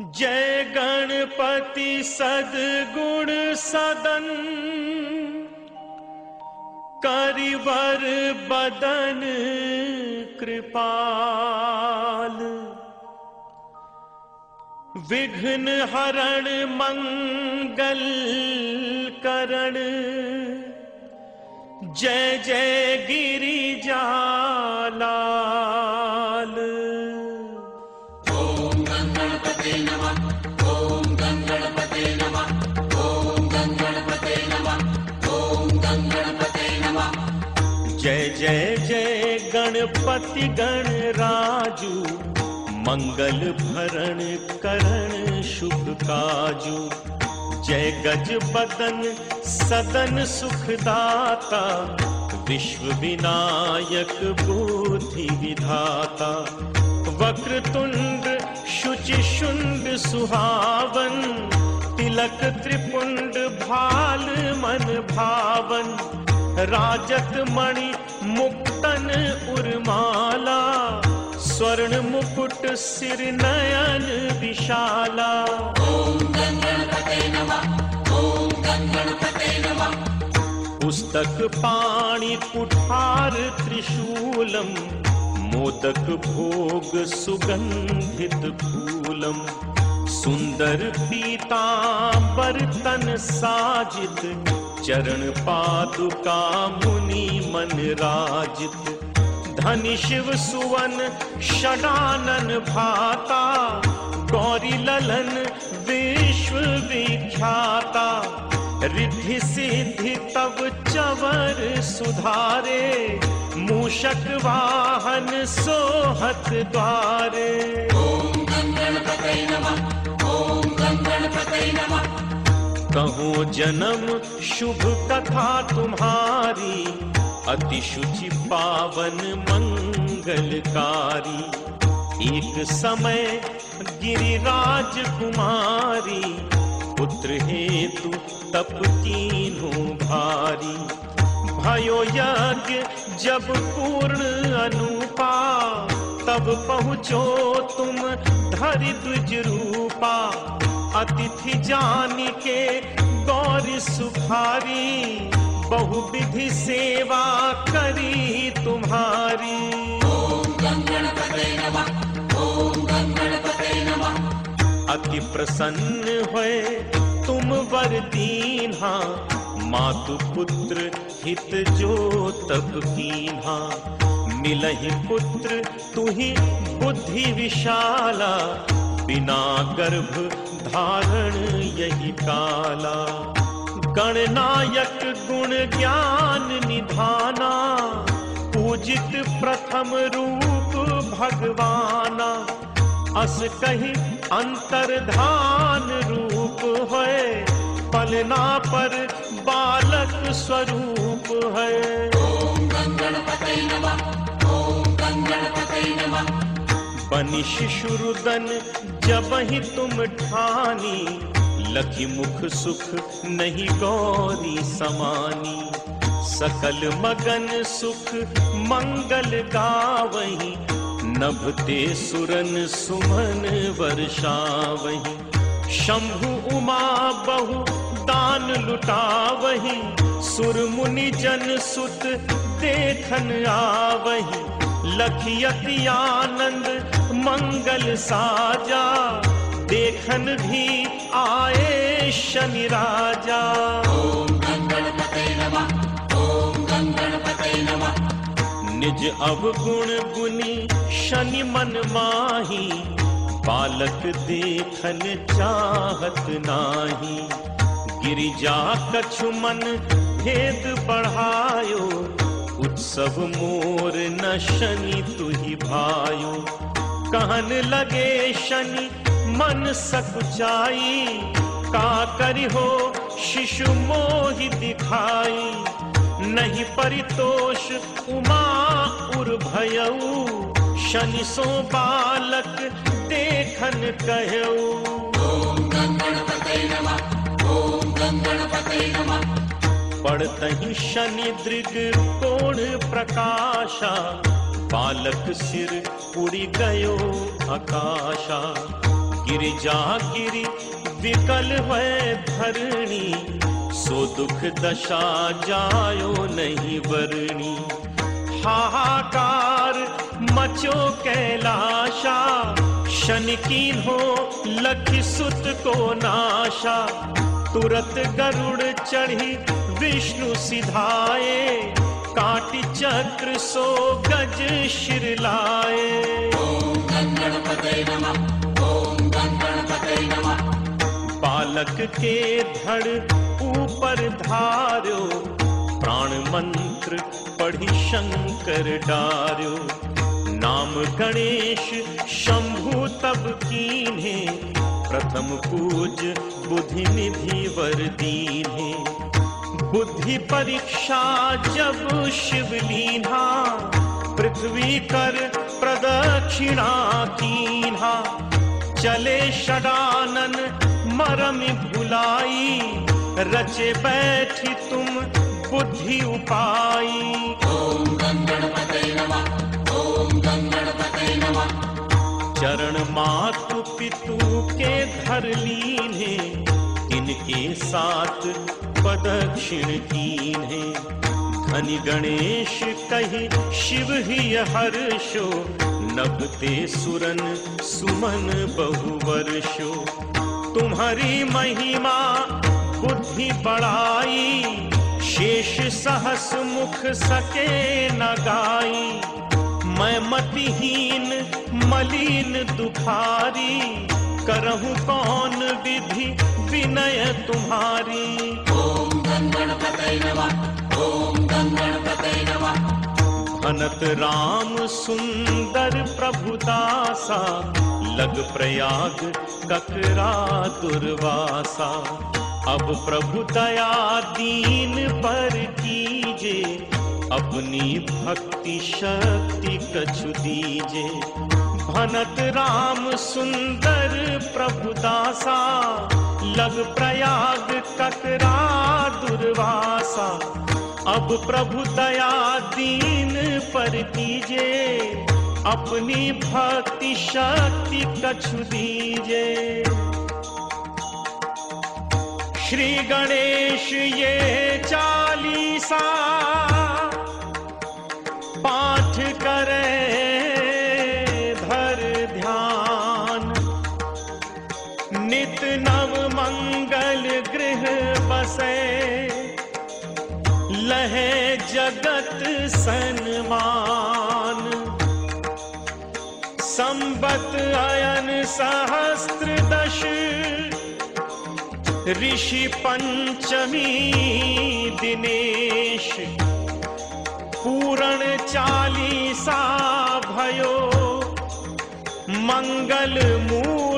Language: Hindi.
जय गणपति सदगुण सदन करिवर बदन कृपाल। विघ्न हरण मंगल करण जय जय गिरिजालाल गणपति गणराजू मंगल भरण करण शुभ काजू। जय गज बदन सदन सुखदाता, विश्व विनायक बुद्धि विधाता। वक्रतुंड शुचि शुंड सुहावन, तिलक त्रिपुंड भाल मन भावन। राजत मणि मुक्तन उर्माला स्वर्ण मुकुट सिर नयन विशाला। पुस्तक पाणि कुठार त्रिशूलम मोदक भोग सुगंधित फूलम सुंदर पीतांबर तन साजित, चरण पादुका मुनि मन राजित। धनि शिव सुवन, षडानन भाता, गौरी ललन विश्व विख्याता। रिद्धि सिद्धि तब चवर सुधारे, मूषक वाहन सोहत द्वारे। कहो जन्म शुभ कथा तुम्हारी, अति शुचि पावन मंगलकारी। एक समय गिरिराज कुमारी, पुत्र हेतु तप कीन्हो भारी। भयो यज्ञ जब पूर्ण अनुपा, तब पहुँचो तुम धरि द्विज रूपा। अतिथि जान के गौर सुखारी बहु विधि सेवा करी तुम्हारी। अति प्रसन्न हुए तुम वर दीन्हा मातु पुत्र हित जो तब कीन्हा। मिलहि पुत्र तुहि बुद्धि विशाला बिना गर्भ धारण यही काला गणनायक गुण ज्ञान निधाना। पूजित प्रथम रूप भगवाना। अस कही अंतर्धान रूप है। पलना पर बालक स्वरूप है। बनि शिशुरुदन जब ही तुम ठानी, लखी मुख सुख नहीं गौरी समानी। सकल मगन सुख मंगल गावही, नभते सुरन सुमन वर्षावही। शंभु उमा बहु दान लुटावही, सुर मुनि जन सुत देखन आवही। लखियति आनंद मंगल साजा देखन भी आए शनि राजा। निज अवगुण गुनी शनि मन माही बालक देखन चाहत नाही। गिरिजा कछु मन भेद बढ़ायो उत्सव मोर न शनि तुही भायो। कहन लगे शनि मन सकुचाई का करी हो शिशु मोहि दिखाई। नहीं परितोष उमा उर भयऊ। शनि सो बालक देखन कहऊ। पड़तही शनि दृग कोण प्रकाशा। बालक सिर उड़ी गयो आकाशा। गिरिजा गिरी विकल वै धरणी सो दुख दशा जायो नहीं वरणी। हाहाकार मचो कैलाशा। शन की हो लखी सुत को नाशा। तुरत गरुड़ चढ़ी विष्णु सिधाए काटी चक्र सो गज शिर लाए। बालक के धड़ ऊपर धारो प्राण मंत्र पढ़ी शंकर डार्यो। नाम गणेश, शंभु तब कीन्हे, प्रथम पूज बुद्धि निधि वर दीन्हे। बुद्धि परीक्षा जब शिवलीना पृथ्वी कर प्रदक्षिणा कीन्हा। चले षडानन मरम भुलाई रचे बैठी तुम बुद्धि उपाई। ओम नमः ओम नमः। चरण मातु पितु के धर लीन्हे इनके साथ प्रदक्षिण कीन्हे धनि गणेश कही, शिव ही हर्षो नभते सुरन सुमन बहु वर्षो तुम्हारी महिमा बुद्धि बढ़ाई, शेष सहस मुख सके न गाई। मैं मतिहीन, मलिन दुखारी करहूं कौन विधि विनय तुम्हारी? ओम नमः ओम नमः। अनत राम सुंदर प्रभुदासा लग प्रयाग ककरा दुर्वासा। अब प्रभु दया दीन पर कीजे अपनी भक्ति शक्ति कछु दीजे। भनत राम सुंदर प्रभुदासा लग प्रयाग ककरा दुर्वासा। अब प्रभु दया दीन पर कीजे, अपनी भक्ति शक्ति कछु दीजे। श्री गणेश ये चालीसा नित नव मंगल गृह बसे। लहे जगत सन्मान। संबत अयन सहस्त्र दश। ऋषि पंचमी दिनेश। पूरण चालीसा भयो। मंगल मूल